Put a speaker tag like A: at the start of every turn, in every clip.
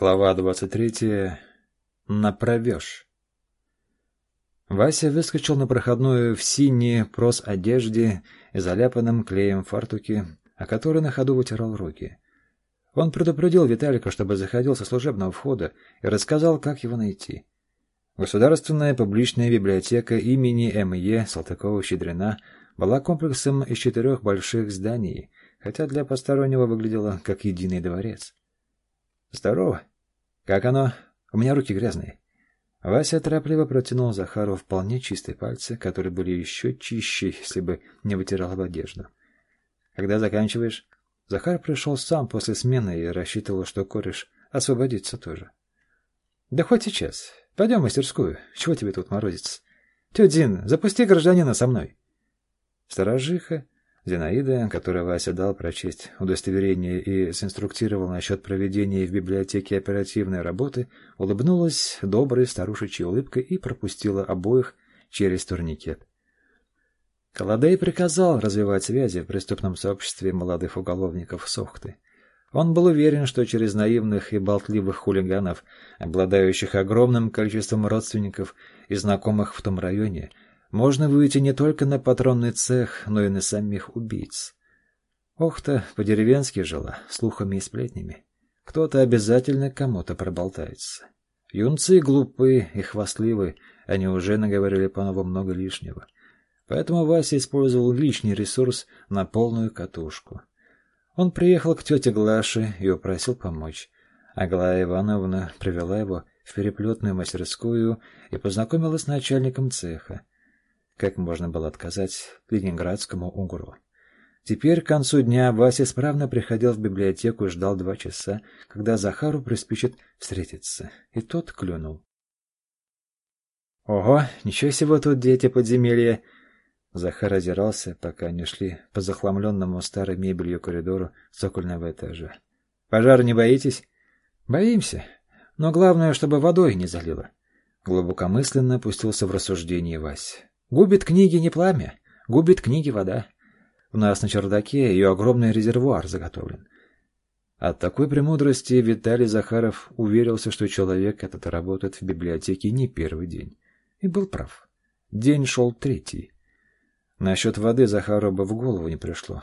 A: Глава 23. Направешь. Вася выскочил на проходную в синей прос-одежде и заляпанном клеем фартуке, о которой на ходу вытирал руки. Он предупредил Виталика, чтобы заходил со служебного входа, и рассказал, как его найти. Государственная публичная библиотека имени М.Е. Салтыкова-Щедрина была комплексом из четырех больших зданий, хотя для постороннего выглядела как единый дворец. «Здорово. Как оно? У меня руки грязные». Вася торопливо протянул Захару вполне чистые пальцы, которые были еще чище, если бы не вытирал в одежду. «Когда заканчиваешь?» Захар пришел сам после смены и рассчитывал, что кореш освободится тоже. «Да хоть сейчас. Пойдем в мастерскую. Чего тебе тут морозится? Тетя Дин, запусти гражданина со мной». Сторожиха Зинаида, которой Вася дал прочесть удостоверение и синструктировал насчет проведения в библиотеке оперативной работы, улыбнулась доброй старушечьей улыбкой и пропустила обоих через турникет. Колодей приказал развивать связи в преступном сообществе молодых уголовников Сохты. Он был уверен, что через наивных и болтливых хулиганов, обладающих огромным количеством родственников и знакомых в том районе, можно выйти не только на патронный цех, но и на самих убийц. Ох-то, по-деревенски жила, слухами и сплетнями. Кто-то обязательно кому-то проболтается. Юнцы глупые и хвастливые, они уже наговорили по-новому много лишнего. Поэтому Вася использовал лишний ресурс на полную катушку. Он приехал к тете Глаше и упросил помочь. Аглая Ивановна привела его в переплетную мастерскую и познакомила с начальником цеха. Как можно было отказать ленинградскому угру? Теперь к концу дня Вася справно приходил в библиотеку и ждал два часа, когда Захару приспичит встретиться. И тот клюнул. «Ого, ничего себе тут дети подземелья!» Захар озирался, пока они шли по захламленному старой мебелью коридору цокольного этажа. «Пожар не боитесь?» «Боимся. Но главное, чтобы водой не залило». Глубокомысленно пустился в рассуждение Вась. Губит книги не пламя, губит книги вода. У нас на чердаке ее огромный резервуар заготовлен. От такой премудрости Виталий Захаров уверился, что человек этот работает в библиотеке не первый день. И был прав. День шел третий. Насчет воды Захару бы в голову не пришло.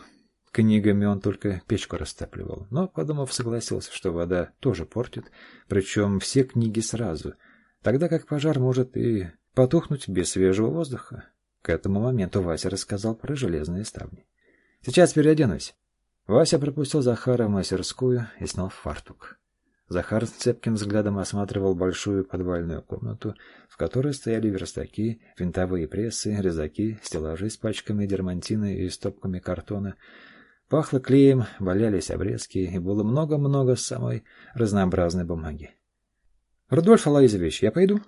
A: Книгами он только печку растапливал, но, подумав, согласился, что вода тоже портит, причем все книги сразу, тогда как пожар может и потухнуть без свежего воздуха. К этому моменту Вася рассказал про железные ставни. «Сейчас переоденусь». Вася пропустил Захара в мастерскую и снял фартук. Захар с цепким взглядом осматривал большую подвальную комнату, в которой стояли верстаки, винтовые прессы, резаки, стеллажи с пачками дермантина и стопками картона. Пахло клеем, валялись обрезки, и было много-много самой разнообразной бумаги. — Рудольф Алаизович, я пойду?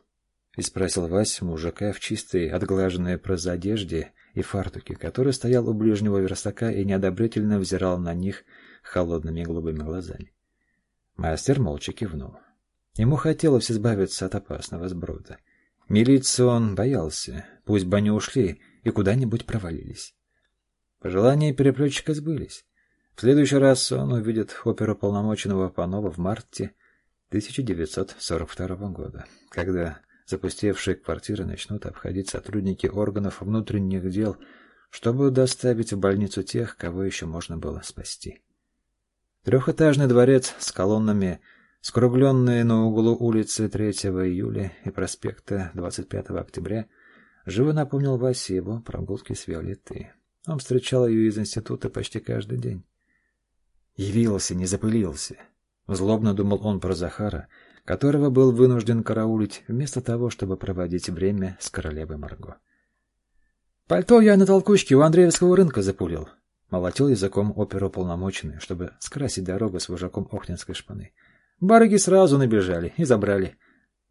A: Спросил Вась мужика в чистой, отглаженной прозодежде и фартуке, который стоял у ближнего верстака и неодобрительно взирал на них холодными голубыми глазами. Мастер молча кивнул. Ему хотелось избавиться от опасного сброда. Милицию он боялся, пусть бы они ушли и куда-нибудь провалились. Пожелания переплетчика сбылись. В следующий раз он увидит оперу полномоченного Панова в марте 1942 года, когда Запустевшие квартиры начнут обходить сотрудники органов внутренних дел, чтобы доставить в больницу тех, кого еще можно было спасти. Трехэтажный дворец с колоннами, скругленный на углу улицы 3 июля и проспекта 25 октября, живо напомнил Васе его прогулки с Виолеттой. Он встречал ее из института почти каждый день. Явился, не запылился. Злобно думал он про Захара, которого был вынужден караулить, вместо того, чтобы проводить время с королевой Марго. «Пальто я на толкучке у Андреевского рынка запулил», — молотил языком оперуполномоченный, чтобы скрасить дорогу с вожаком Охтинской шпаны. «Барыги сразу набежали и забрали.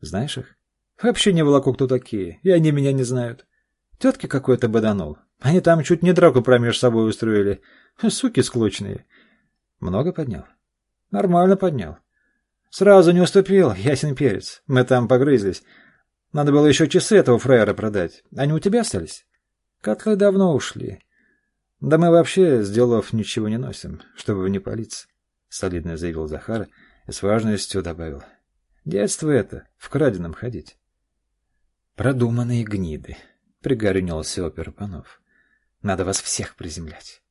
A: Знаешь их? Вообще не волоку кто такие, и они меня не знают. Тетки какой-то боданул. Они там чуть не драку промеж собой устроили. Суки склочные. Много поднял? Нормально поднял. Сразу не уступил, ясен перец. Мы там погрызлись. Надо было еще часы этого фраера продать. Они у тебя остались? Котлы давно ушли. Да мы вообще с делов ничего не носим, чтобы не палиться, — солидно заявил Захар и с важностью добавил. Детство это, в краденом ходить. Продуманные гниды, пригорюнился Панов. Надо вас всех приземлять.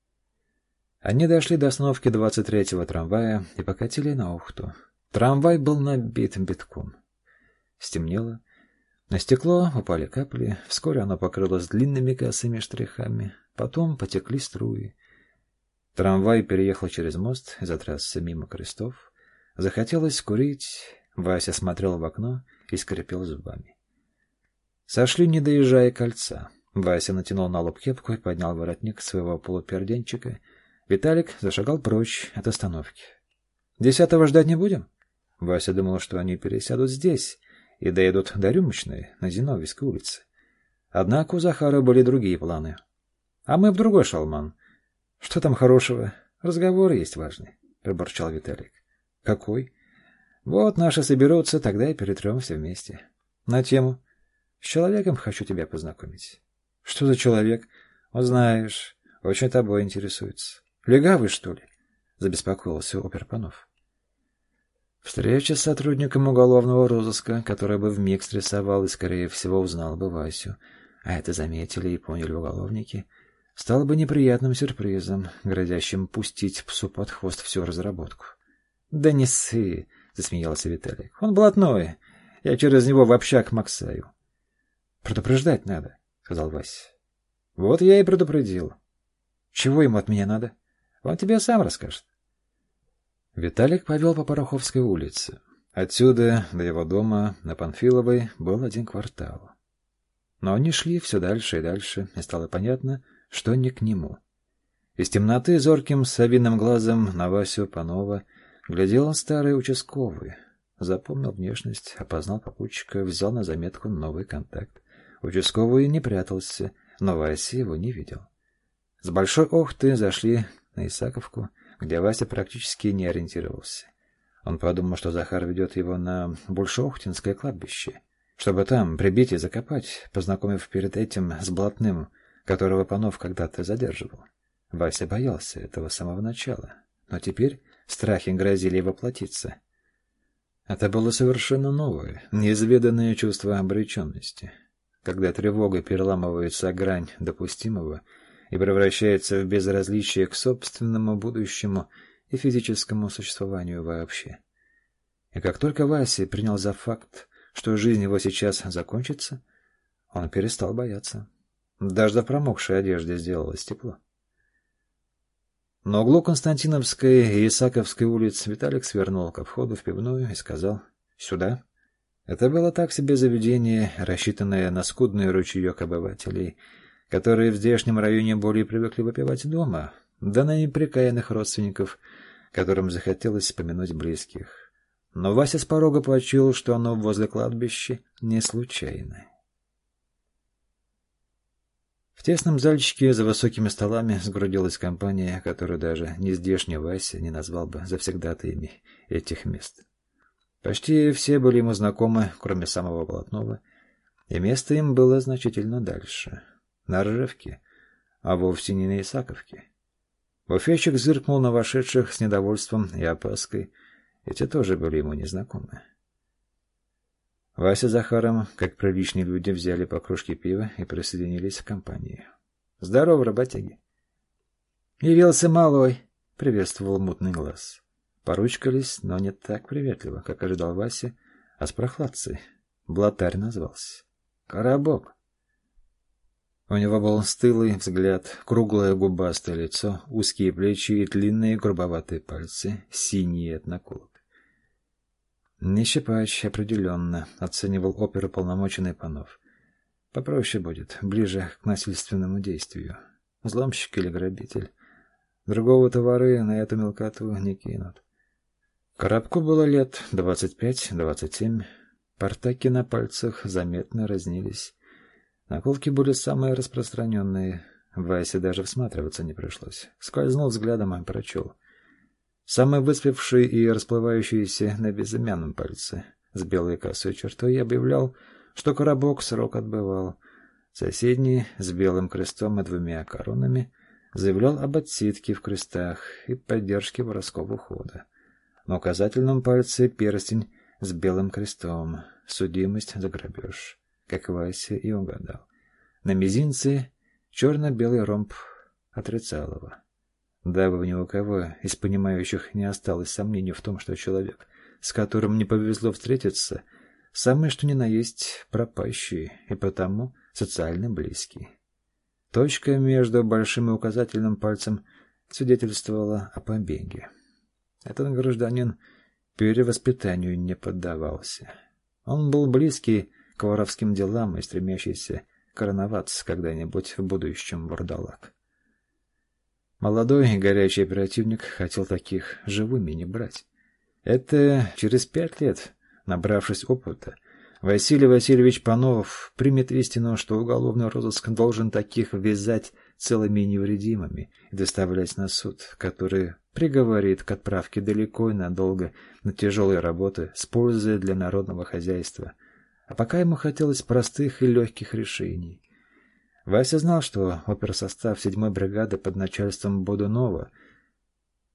A: Они дошли до остановки 23-го трамвая и покатили на Ухту. Трамвай был набит битком. Стемнело. На стекло упали капли, вскоре оно покрылось длинными косыми штрихами, потом потекли струи. Трамвай переехал через мост и затрясся мимо крестов. Захотелось курить. Вася смотрел в окно и скрипел зубами. Сошли, не доезжая кольца. Вася натянул на лоб кепку и поднял воротник своего полуперденчика. Виталик зашагал прочь от остановки. «Десятого ждать не будем?» Вася думал, что они пересядут здесь и доедут до Рюмочной на Зиновьевской улице. Однако у Захара были другие планы. «А мы в другой шалман. Что там хорошего? Разговор есть важный», — пробурчал Виталик. «Какой?» «Вот наши соберутся, тогда и перетрем все вместе. На тему. С человеком хочу тебя познакомить». «Что за человек?» «Узнаешь. Очень тобой интересуется». «Легавый, что ли?» — забеспокоился Оперпанов. Встреча с сотрудником уголовного розыска, который бы вмиг стрессовал и, скорее всего, узнал бы Васю, а это заметили и поняли уголовники, стала бы неприятным сюрпризом, грозящим пустить псу под хвост всю разработку. — Да не ссы, — засмеялся Виталик. — Он блатной. Я через него в общак максаю. — Предупреждать надо, — сказал Вася. — Вот я и предупредил. — Чего ему от меня надо? — он тебе сам расскажет. Виталик повел по Пороховской улице. Отсюда до его дома на Панфиловой был один квартал. Но они шли все дальше и дальше, и стало понятно, что не к нему. Из темноты зорким совиным глазом на Васю Панова глядел старый участковый. Запомнил внешность, опознал попутчика, взял на заметку новый контакт. Участковый не прятался, но Вася его не видел. С большой охты зашли на Исаковку, где Вася практически не ориентировался. Он подумал, что Захар ведет его на Большоохтинское кладбище, чтобы там прибить и закопать, познакомив перед этим с блатным, которого Панов когда-то задерживал. Вася боялся этого с самого начала, но теперь страхи грозили воплотиться. Это было совершенно новое, неизведанное чувство обреченности. Когда тревога переламывается грань допустимого — и превращается в безразличие к собственному будущему и физическому существованию вообще. И как только Вася принял за факт, что жизнь его сейчас закончится, он перестал бояться. Даже в промокшей одежде сделалось тепло. На углу Константиновской и Исаковской улиц Виталик свернул ко входу в пивную и сказал «Сюда». Это было так себе заведение, рассчитанное на скудный ручеек обывателей – которые в здешнем районе более привыкли выпивать дома, да на неприкаянных родственников, которым захотелось вспомянуть близких. Но Вася с порога почуял, что оно возле кладбища не случайно. В тесном зальчике за высокими столами сгрудилась компания, которую даже не здешний Вася не назвал бы завсегдатаями этих мест. Почти все были ему знакомы, кроме самого Болотного, и место им было значительно дальше — на Ржевке, а вовсе не на Исаковке. Буфетчик зыркнул на вошедших с недовольством и опаской. Эти тоже были ему незнакомы. Вася с Захаром, как приличные люди, взяли по кружке пива и присоединились к компании. «Здорово, работяги!» «Явился малой!» — приветствовал мутный глаз. Поручкались, но не так приветливо, как ожидал Вася, а с прохладцей. Блатарь назвался. «Коробок!» У него был стылый взгляд, круглое губастое лицо, узкие плечи и длинные грубоватые пальцы, синие от наколок. Нещипач определенно оценивал оперу полномоченный Панов. Попроще будет, ближе к насильственному действию. Взломщик или грабитель. Другого товары на эту мелкоту не кинут. Коробку было лет двадцать пять-двадцать семь. Портаки на пальцах заметно разнились. Наколки были самые распространенные. Васе даже всматриваться не пришлось. Скользнул взглядом и прочел. Самый выспевший и расплывающийся на безымянном пальце с белой косой чертой объявлял, что коробок срок отбывал. Соседний с белым крестом и двумя коронами заявлял об отсидке в крестах и поддержке воровского ухода. На указательном пальце перстень с белым крестом. Судимость за грабеж. Как Вася и угадал. На мизинце черно-белый ромб отрицалого. Дабы ни у кого из понимающих не осталось сомнений в том, что человек, с которым не повезло встретиться, самое что ни на есть пропащий и потому социально близкий. Точка между большим и указательным пальцем свидетельствовала о побеге. Этот гражданин перевоспитанию не поддавался. Он был близкий к воровским делам и стремящийся короноваться когда-нибудь в будущем вурдалак. Молодой и горячий оперативник хотел таких живыми не брать. Это через пять лет, набравшись опыта, Василий Васильевич Панов примет истину, что уголовный розыск должен таких вязать целыми невредимыми и доставлять на суд, который приговорит к отправке далеко и надолго на тяжелые работы с пользой для народного хозяйства. А пока ему хотелось простых и легких решений. Вася знал, что оперсостав седьмой бригады под начальством Бодунова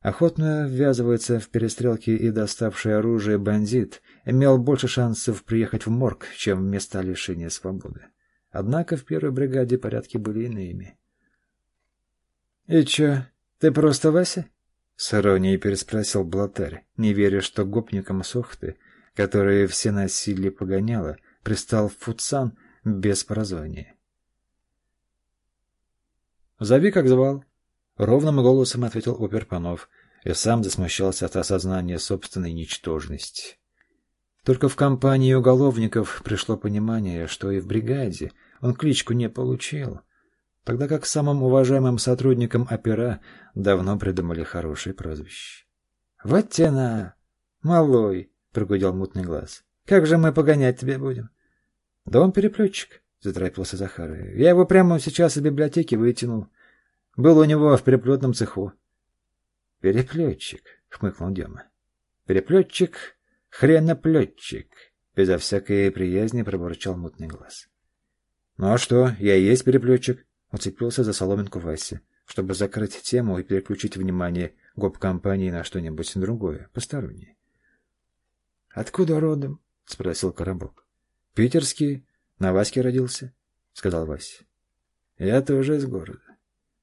A: охотно ввязывается в перестрелки и доставший оружие бандит имел больше шансов приехать в морг, чем в места лишения свободы. Однако в первой бригаде порядки были иными. — И чё, ты просто Вася? — с иронией переспросил Блатарь, не веря, что гопникам Сохты, которые все носили погоняло, пристал в Фуцан без прозвания. «Зови, как звал». Ровным голосом ответил опер Панов и сам засмущался от осознания собственной ничтожности. Только в компании уголовников пришло понимание, что и в бригаде он кличку не получил, тогда как самым уважаемым сотрудникам опера давно придумали хорошее прозвище. — Вот тена! Малой! — прогудел мутный глаз. — Как же мы погонять тебя будем? — Да он переплетчик, — заторопился Захар. — Я его прямо сейчас из библиотеки вытянул. Был у него в переплетном цеху. — Переплетчик, — хмыкнул Дема. — Переплетчик, хреноплетчик, — безо всякой приязни пробурчал мутный глаз. — Ну а что, я и есть переплетчик, — уцепился за соломинку Вася, чтобы закрыть тему и переключить внимание гоп-компании на что-нибудь другое, постороннее. — Откуда родом? — спросил Коробок. — Питерский, на Ваське родился, — сказал Вася. — Я тоже из города.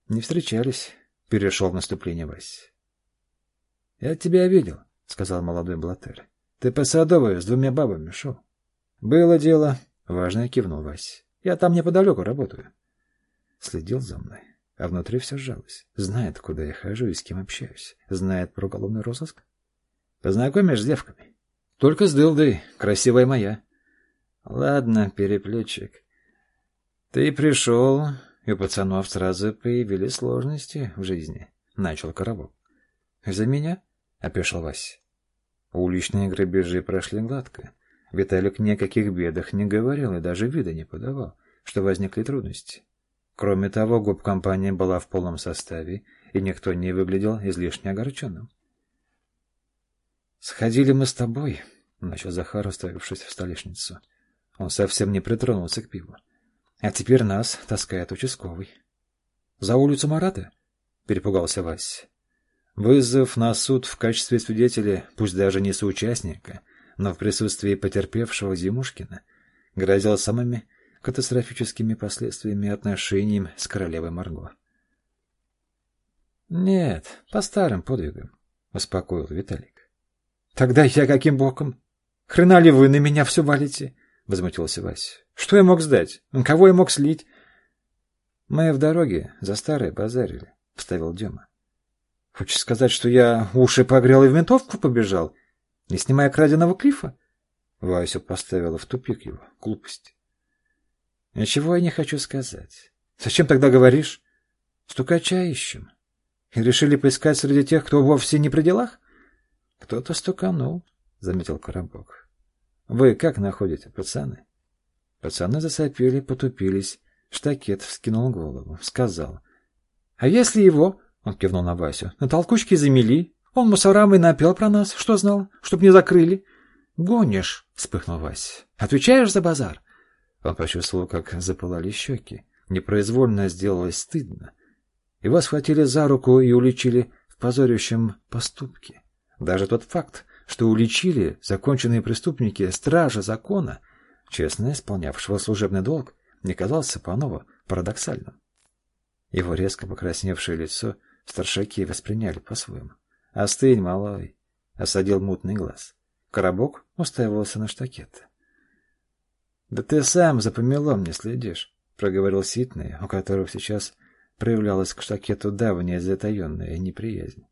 A: Не встречались, перешел в наступление Вась. Я тебя видел, сказал молодой блатер. Ты по Садовой с двумя бабами шел. Было дело, важно кивнул Вась. Я там неподалеку работаю. Следил за мной, а внутри все сжалось. Знает, куда я хожу и с кем общаюсь. Знает про уголовный розыск. Познакомишь с девками? Только с дылдой, красивая моя. Ладно, переплетчик. Ты пришел, и у пацанов сразу появились сложности в жизни, — начал Коробок. — За меня? — опешил Вась. Уличные грабежи прошли гладко. Виталик ни о каких бедах не говорил и даже вида не подавал, что возникли трудности. Кроме того, гоп-компания была в полном составе, и никто не выглядел излишне огорченным. «Сходили мы с тобой», — начал Захар, уставившись в столешницу. Он совсем не притронулся к пиву. А теперь нас таскает участковый. — За улицу Марата? — перепугался Вась. Вызов на суд в качестве свидетеля, пусть даже не соучастника, но в присутствии потерпевшего Зимушкина, грозил самыми катастрофическими последствиями отношений с королевой Марго. — Нет, по старым подвигам, — успокоил Виталик. — Тогда я каким боком? Хрена ли вы на меня все валите? — возмутился Вась. Что я мог сдать? Кого я мог слить? Мы в дороге за старой базарили, — вставил Дема. Хочешь сказать, что я уши погрел и в ментовку побежал, не снимая краденого клифа? Васю поставила в тупик его глупость. Ничего я не хочу сказать. Зачем тогда говоришь? Стукача ищем. И решили поискать среди тех, кто вовсе не при делах? Кто-то стуканул, — заметил Коробок. Вы как находите, пацаны? Пацаны засопели, потупились. Штакет вскинул голову, сказал. — А если его, — он кивнул на Васю, — на толкучке замели? Он мусорам и напел про нас. Что знал? Чтоб не закрыли. — Гонишь, — вспыхнул Вася. — Отвечаешь за базар? Он почувствовал, как запылали щеки. Непроизвольно сделалось стыдно. Его схватили за руку и уличили в позорящем поступке. Даже тот факт, что уличили законченные преступники стража закона, честно исполнявшего служебный долг, не казался Панову парадоксальным. Его резко покрасневшее лицо старшаки восприняли по-своему. «Остынь, малой!» — осадил мутный глаз. Коробок уставился на штакеты. «Да ты сам за помелом не следишь», — проговорил Ситный, у которого сейчас проявлялась к штакету давняя затаенная неприязнь.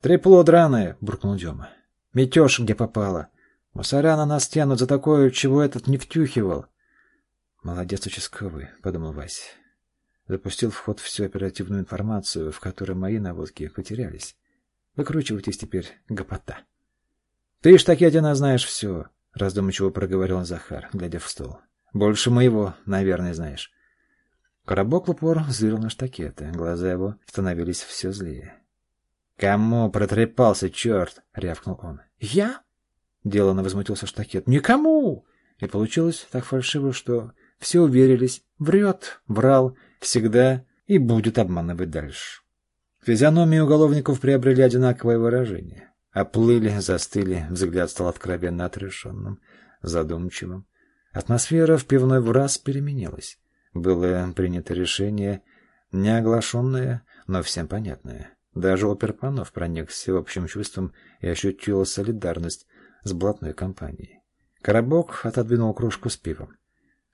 A: «Трепло драное!» — буркнул Дема. «Метешь, где попало. Мусора на нас тянут за такое, чего этот не втюхивал». «Молодец участковый», — подумал Вася. Запустил в ход всю оперативную информацию, в которой мои наводки потерялись. Выкручивайтесь теперь, гопота. — Ты ж таки один знаешь все, — раздумчиво проговорил Захар, глядя в стол. — Больше моего, наверное, знаешь. Коробок в упор зырил на штакеты, глаза его становились все злее. — Кому протрепался, черт? — рявкнул он. — Я? — деланно возмутился штакет. — Никому! И получилось так фальшиво, что все уверились. Врет, врал, всегда и будет обманывать дальше. Физиономии уголовников приобрели одинаковое выражение. Оплыли, застыли, взгляд стал откровенно отрешенным, задумчивым. Атмосфера в пивной в раз переменилась. Было принято решение, не оглашенное, но всем понятное. Даже оперпанов проникся общим чувством и ощутила солидарность с блатной компанией. Коробок отодвинул кружку с пивом.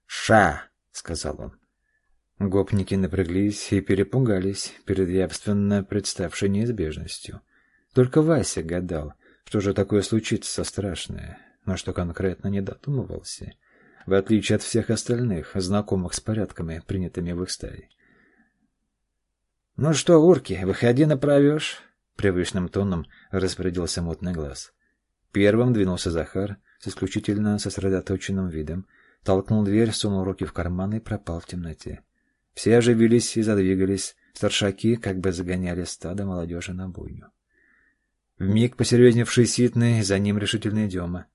A: «Ша!» — сказал он. Гопники напряглись и перепугались перед явственно представшей неизбежностью. Только Вася гадал, что же такое случится страшное, но что конкретно не додумывался, в отличие от всех остальных, знакомых с порядками, принятыми в их стае. «Ну что, урки, выходи направешь?» — привычным тоном распорядился мутный глаз. Первым двинулся Захар с исключительно сосредоточенным видом, толкнул дверь, сунул руки в карман и пропал в темноте. Все оживились и задвигались, старшаки как бы загоняли стадо молодежи на буйню. Вмиг посерьезневший ситный, за ним решительный Дема.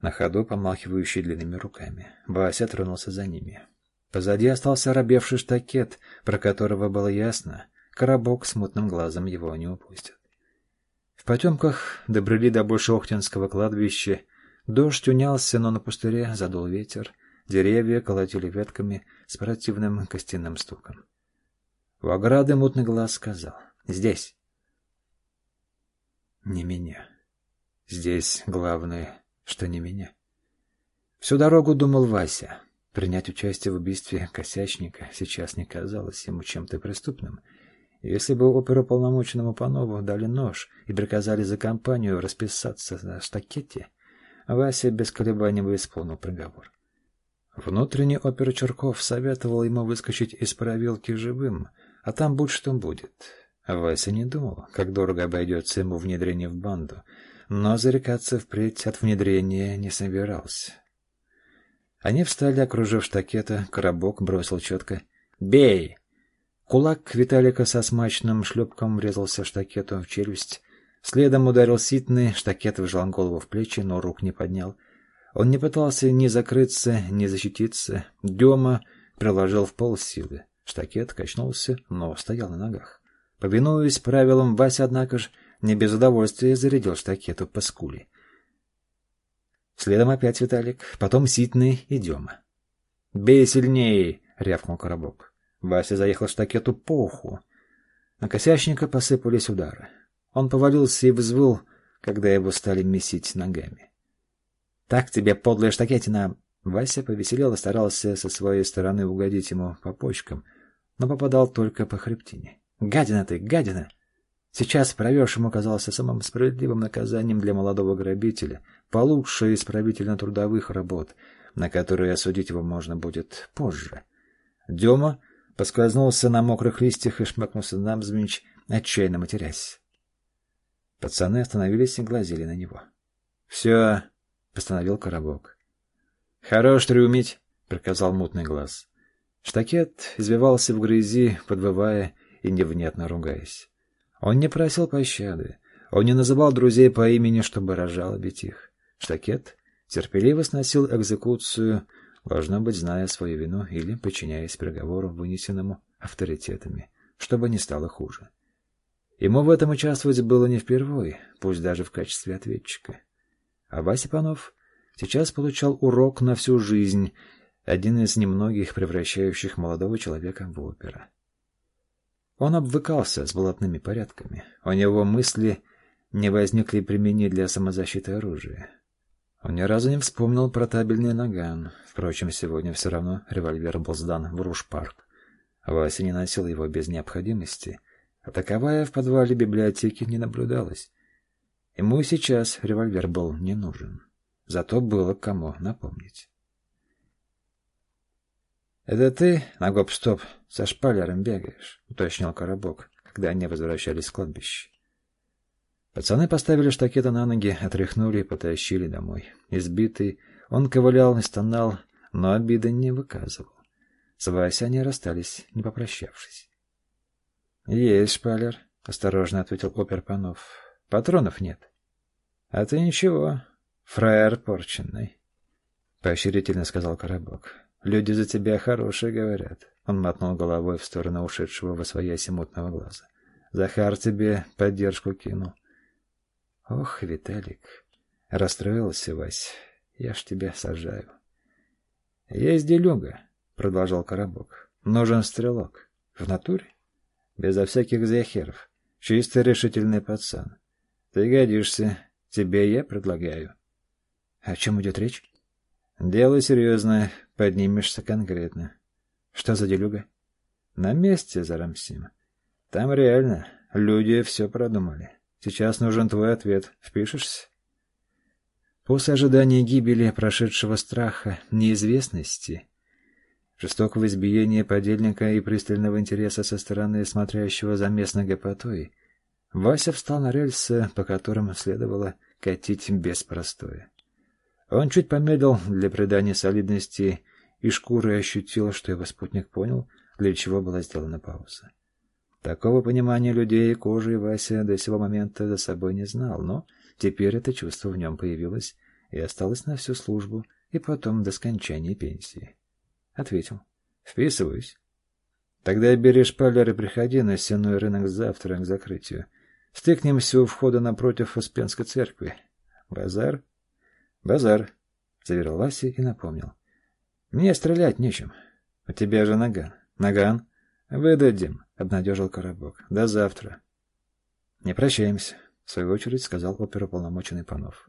A: На ходу помахивающий длинными руками. Вася тронулся за ними. Позади остался оробевший штакет, про которого было ясно, коробок с мутным глазом его не упустит. В потемках добрели до Большохтинского кладбища. Дождь унялся, но на пустыре задул ветер. Деревья колотили ветками с противным костяным стуком. У ограды мутный глаз сказал «Здесь». «Не меня. Здесь главное, что не меня». Всю дорогу думал Вася. Принять участие в убийстве косячника сейчас не казалось ему чем-то преступным. Если бы оперуполномоченному Панову дали нож и приказали за компанию расписаться на штакете, Вася без колебаний бы исполнил приговор. Внутренний опер Черков советовал ему выскочить из паровилки живым, а там будь что будет. Вася не думал, как дорого обойдется ему внедрение в банду, но зарекаться впредь от внедрения не собирался. Они встали, окружив штакета, коробок бросил четко «Бей!». Кулак Виталика со смачным шлепком врезался штакету в челюсть. Следом ударил ситный, штакет вжал голову в плечи, но рук не поднял — он не пытался ни закрыться, ни защититься. Дема приложил в пол силы. Штакет качнулся, но стоял на ногах. Повинуясь правилам, Вася, однако же, не без удовольствия зарядил штакету по скуле. Следом опять Виталик, потом Ситный и Дема. «Бей сильнее!» — рявкнул коробок. Вася заехал штакету по уху. На косячника посыпались удары. Он повалился и взвыл, когда его стали месить ногами. Так тебе, подлая штакетина!» Вася повеселел и старался со своей стороны угодить ему по почкам, но попадал только по хребтине. «Гадина ты, гадина!» Сейчас провешему казался самым справедливым наказанием для молодого грабителя, получше исправительно-трудовых работ, на которые осудить его можно будет позже. Дема поскользнулся на мокрых листьях и шмакнулся навзничь, отчаянно матерясь. Пацаны остановились и глазели на него. — Все, постановил коробок. «Хорош трюмить!» — приказал мутный глаз. Штакет извивался в грязи, подвывая и невнятно ругаясь. Он не просил пощады. Он не называл друзей по имени, чтобы разжалобить их. Штакет терпеливо сносил экзекуцию, должно быть, зная свою вину или подчиняясь приговору, вынесенному авторитетами, чтобы не стало хуже. Ему в этом участвовать было не впервой, пусть даже в качестве ответчика. А Вася Панов сейчас получал урок на всю жизнь, один из немногих превращающих молодого человека в опера. Он обвыкался с блатными порядками. У него мысли не возникли применить для самозащиты оружия. Он ни разу не вспомнил про табельный наган. Впрочем, сегодня все равно револьвер был сдан в Руш-парк. Вася не носил его без необходимости, а таковая в подвале библиотеки не наблюдалась. Ему сейчас револьвер был не нужен. Зато было кому напомнить. «Это ты на гоп-стоп со шпалером бегаешь?» — уточнил Коробок, когда они возвращались с кладбища. Пацаны поставили штакеты на ноги, отряхнули и потащили домой. Избитый, он ковылял и стонал, но обиды не выказывал. С Васей они расстались, не попрощавшись. — Есть шпалер, — осторожно ответил опер Панов. — Патронов нет. — А ты ничего, фраер порченный, — поощрительно сказал Коробок. — Люди за тебя хорошие говорят. Он мотнул головой в сторону ушедшего во свояси мутного глаза. — Захар тебе поддержку кинул. — Ох, Виталик, расстроился Вась, я ж тебя сажаю. Есть делюга, продолжал Коробок. Нужен стрелок. В натуре? Безо всяких захеров. Чисто решительный пацан. Ты годишься. Тебе я предлагаю. О чем идет речь? Дело серьезное. Поднимешься конкретно. Что за делюга? На месте, Зарамсим. Там реально люди все продумали. Сейчас нужен твой ответ. Впишешься? После ожидания гибели, прошедшего страха, неизвестности, жестокого избиения подельника и пристального интереса со стороны смотрящего за местной гопотой, Вася встал на рельсы, по которым следовало катить без простоя. Он чуть помедлил для придания солидности, и шкурой ощутил, что его спутник понял, для чего была сделана пауза. Такого понимания людей кожи Вася до сего момента за собой не знал, но теперь это чувство в нем появилось и осталось на всю службу и потом до скончания пенсии. Ответил. Вписываюсь. Тогда бери шпалер и приходи на сенной рынок завтра к закрытию. Стыкнемся у входа напротив Успенской церкви. Базар? Базар, заверил Вася и напомнил. Мне стрелять нечем. У тебя же наган. Наган? Выдадим. — обнадежил Коробок. — До завтра. — Не прощаемся, — в свою очередь сказал оперуполномоченный Панов.